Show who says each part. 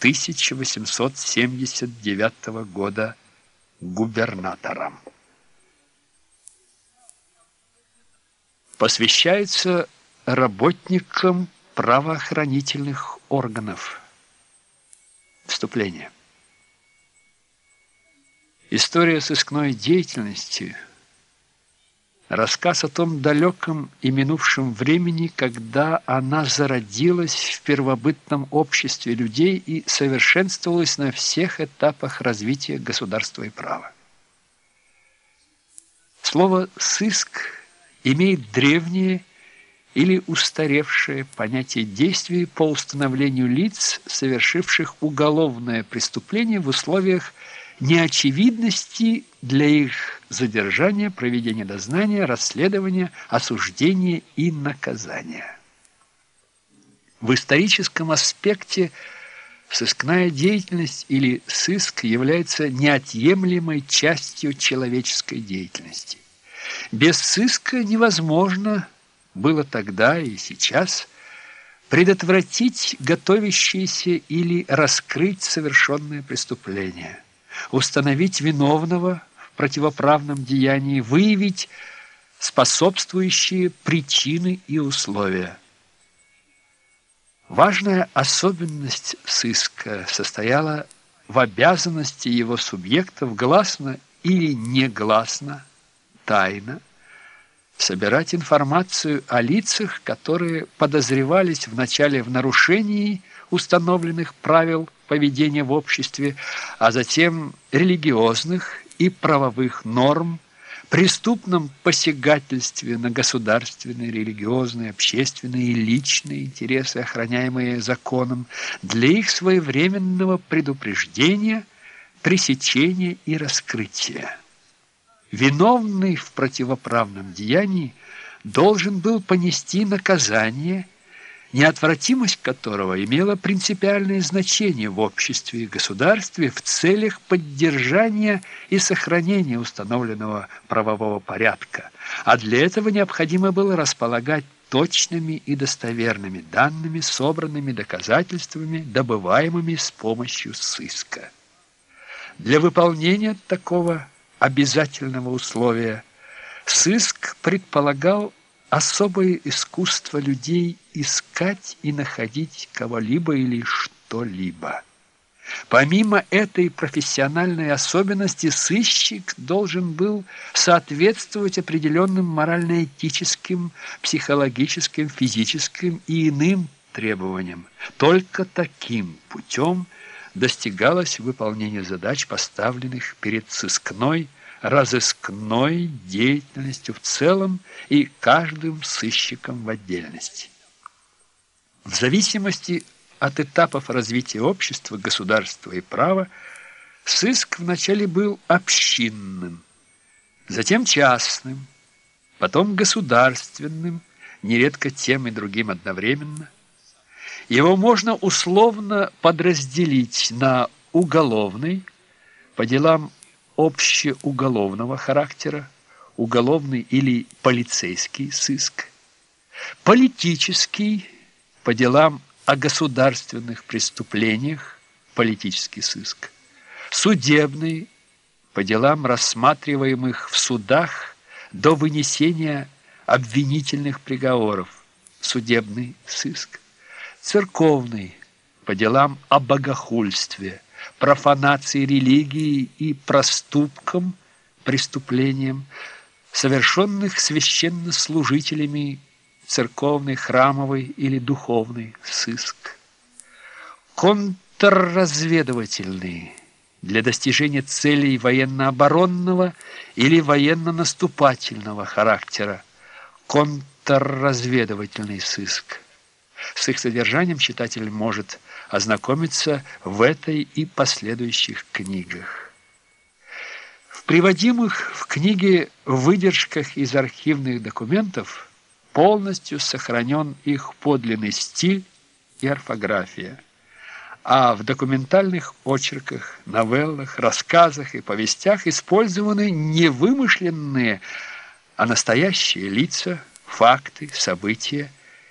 Speaker 1: 1879 года губернатором. Посвящается работникам правоохранительных органов. Вступление. История сыскной деятельности – Рассказ о том далеком и минувшем времени, когда она зародилась в первобытном обществе людей и совершенствовалась на всех этапах развития государства и права. Слово «сыск» имеет древнее или устаревшее понятие действий по установлению лиц, совершивших уголовное преступление в условиях неочевидности для их задержания, проведения дознания, расследования, осуждения и наказания. В историческом аспекте сыскная деятельность или сыск является неотъемлемой частью человеческой деятельности. Без сыска невозможно было тогда и сейчас предотвратить готовящиеся или раскрыть совершенное преступление – установить виновного в противоправном деянии, выявить способствующие причины и условия. Важная особенность сыска состояла в обязанности его субъектов гласно или негласно, тайно, собирать информацию о лицах, которые подозревались вначале в нарушении установленных правил поведения в обществе, а затем религиозных и правовых норм, преступном посягательстве на государственные, религиозные, общественные и личные интересы, охраняемые законом, для их своевременного предупреждения, пресечения и раскрытия. Виновный в противоправном деянии должен был понести наказание – неотвратимость которого имела принципиальное значение в обществе и государстве в целях поддержания и сохранения установленного правового порядка, а для этого необходимо было располагать точными и достоверными данными, собранными доказательствами, добываемыми с помощью сыска. Для выполнения такого обязательного условия сыск предполагал особое искусство людей искать и находить кого-либо или что-либо. Помимо этой профессиональной особенности, сыщик должен был соответствовать определенным морально-этическим, психологическим, физическим и иным требованиям. Только таким путем достигалось выполнение задач, поставленных перед сыскной разыскной деятельностью в целом и каждым сыщиком в отдельности. В зависимости от этапов развития общества, государства и права, сыск вначале был общинным, затем частным, потом государственным, нередко тем и другим одновременно. Его можно условно подразделить на уголовный, по делам общеуголовного характера, уголовный или полицейский сыск, политический по делам о государственных преступлениях, политический сыск, судебный по делам, рассматриваемых в судах до вынесения обвинительных приговоров, судебный сыск, церковный по делам о богохульстве, профанации религии и проступкам, преступлениям, совершенных священнослужителями церковный, храмовый или духовный сыск. Контрразведывательный для достижения целей военно-оборонного или военно-наступательного характера. Контрразведывательный сыск. С их содержанием читатель может ознакомиться в этой и последующих книгах. В приводимых в книге выдержках из архивных документов полностью сохранен их подлинный стиль и орфография, а в документальных очерках, новеллах, рассказах и повестях использованы не вымышленные, а настоящие лица, факты, события,